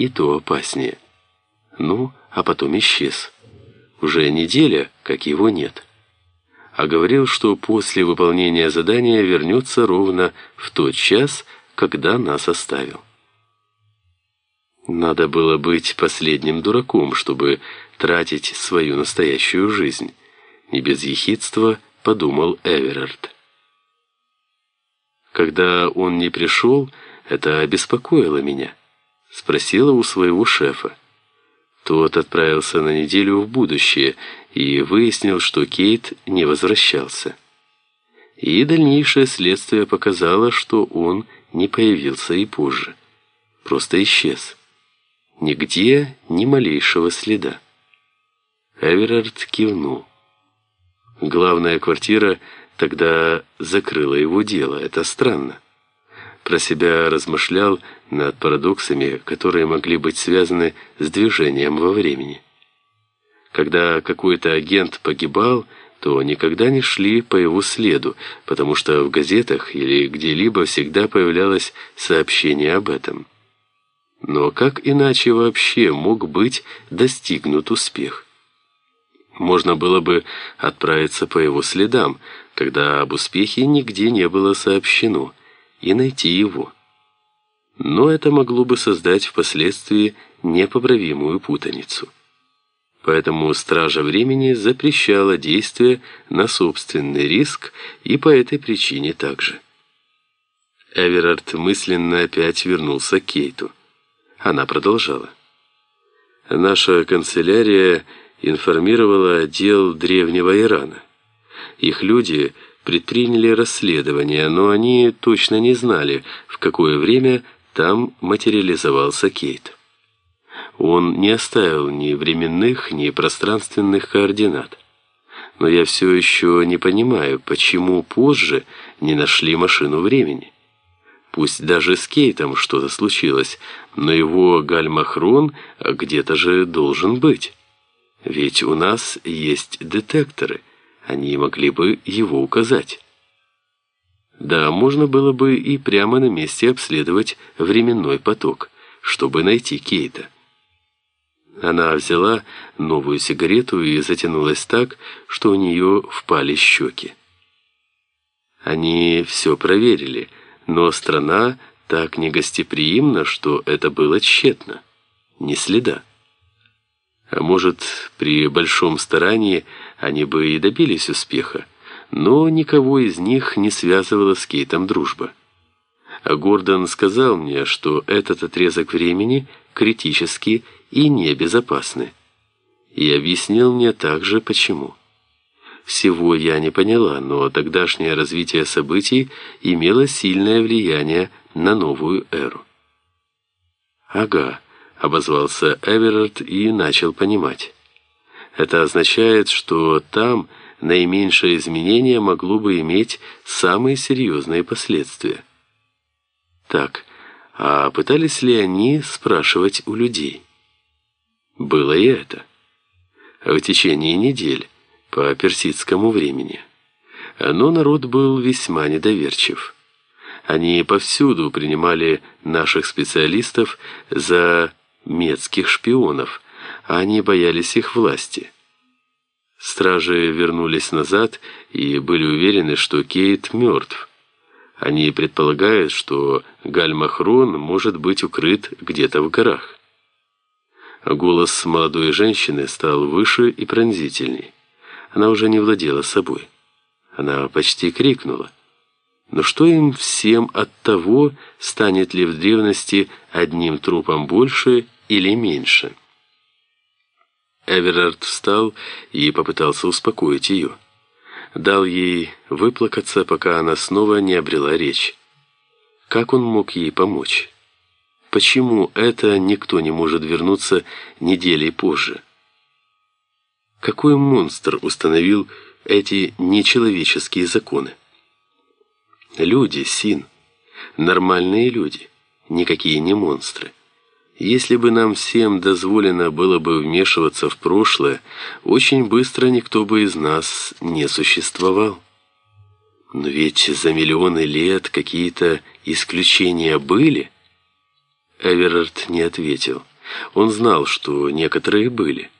и то опаснее. Ну, а потом исчез. Уже неделя, как его нет. А говорил, что после выполнения задания вернется ровно в тот час, когда нас оставил. Надо было быть последним дураком, чтобы тратить свою настоящую жизнь. Не без ехидства подумал Эверард. Когда он не пришел, это обеспокоило меня. Спросила у своего шефа. Тот отправился на неделю в будущее и выяснил, что Кейт не возвращался. И дальнейшее следствие показало, что он не появился и позже. Просто исчез. Нигде ни малейшего следа. Эверард кивнул. Главная квартира тогда закрыла его дело. Это странно. Про себя размышлял над парадоксами, которые могли быть связаны с движением во времени. Когда какой-то агент погибал, то никогда не шли по его следу, потому что в газетах или где-либо всегда появлялось сообщение об этом. Но как иначе вообще мог быть достигнут успех? Можно было бы отправиться по его следам, когда об успехе нигде не было сообщено, и найти его. Но это могло бы создать впоследствии непоправимую путаницу. Поэтому Стража Времени запрещала действия на собственный риск и по этой причине также. Эверард мысленно опять вернулся к Кейту. Она продолжала. «Наша канцелярия информировала отдел Древнего Ирана. Их люди предприняли расследование, но они точно не знали, в какое время там материализовался Кейт. Он не оставил ни временных, ни пространственных координат. Но я все еще не понимаю, почему позже не нашли машину времени. Пусть даже с Кейтом что-то случилось, но его гальмахрон где-то же должен быть. Ведь у нас есть детекторы, они могли бы его указать. Да, можно было бы и прямо на месте обследовать временной поток, чтобы найти Кейта. Она взяла новую сигарету и затянулась так, что у нее впали щеки. Они все проверили, но страна так негостеприимна, что это было тщетно. Ни следа. А может, при большом старании они бы и добились успеха, но никого из них не связывала с Кейтом дружба. А Гордон сказал мне, что этот отрезок времени критический и небезопасный. И объяснил мне также, почему. Всего я не поняла, но тогдашнее развитие событий имело сильное влияние на новую эру. «Ага», — обозвался Эверард и начал понимать. Это означает, что там наименьшее изменение могло бы иметь самые серьезные последствия. Так, а пытались ли они спрашивать у людей? Было и это. В течение недель, по персидскому времени. Но народ был весьма недоверчив. Они повсюду принимали наших специалистов за метских шпионов, а они боялись их власти. Стражи вернулись назад и были уверены, что Кейт мертв. Они предполагают, что Гальмахрон может быть укрыт где-то в горах. Голос молодой женщины стал выше и пронзительней. Она уже не владела собой. Она почти крикнула. Но что им всем от того, станет ли в древности одним трупом больше или меньше? Эверард встал и попытался успокоить ее. Дал ей выплакаться, пока она снова не обрела речь. Как он мог ей помочь? Почему это никто не может вернуться неделей позже? Какой монстр установил эти нечеловеческие законы? Люди, Син. Нормальные люди. Никакие не монстры. Если бы нам всем дозволено было бы вмешиваться в прошлое, очень быстро никто бы из нас не существовал. Но ведь за миллионы лет какие-то исключения были. Эверард не ответил. Он знал, что некоторые были.